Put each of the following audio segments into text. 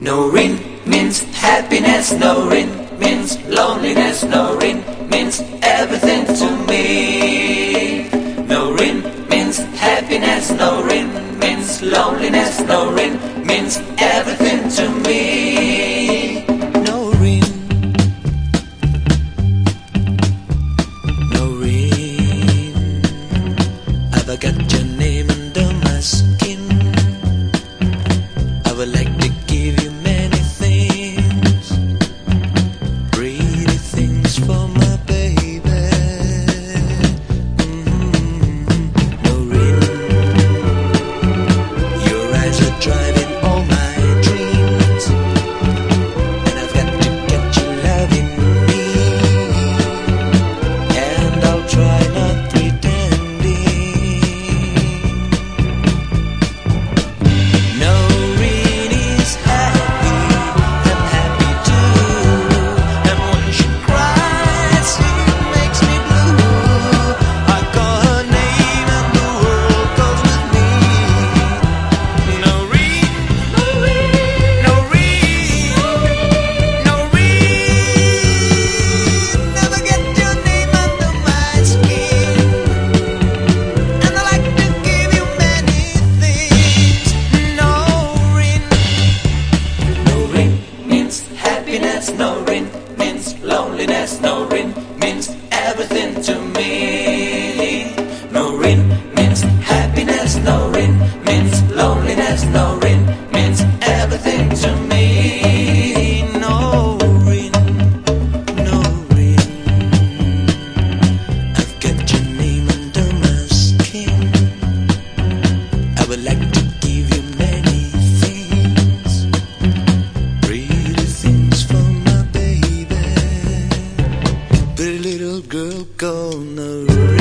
No rin means happiness, no rin means loneliness, no rin means everything to me. No rin means happiness, no rin means loneliness, no rin means everything to me. No no. I've got your no means loneliness, no rin means everything to me. No rin means happiness, no rin means loneliness, no rin means everything to me. no ring, no ring. I've your name under my skin. I would like to Pretty little girl called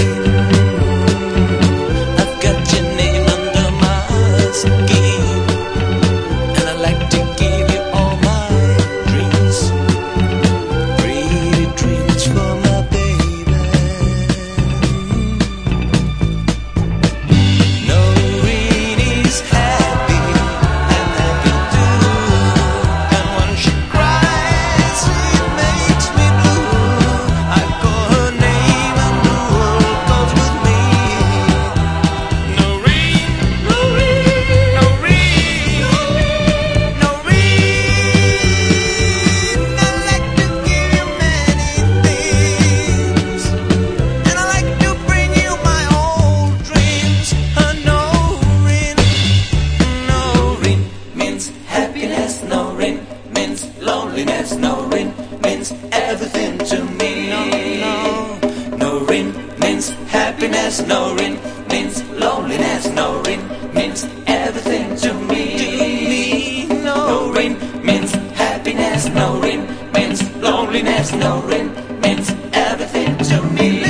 happiness, no rin means loneliness, no rin means everything to me. No rin means happiness, no rin means loneliness, no rin means everything to me.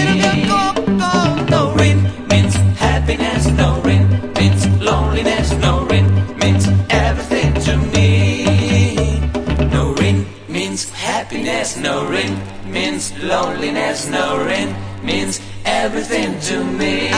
No rin means happiness, no rin means loneliness, no rin means everything to me. No rin means happiness, no rin means loneliness, no rin means everything to me.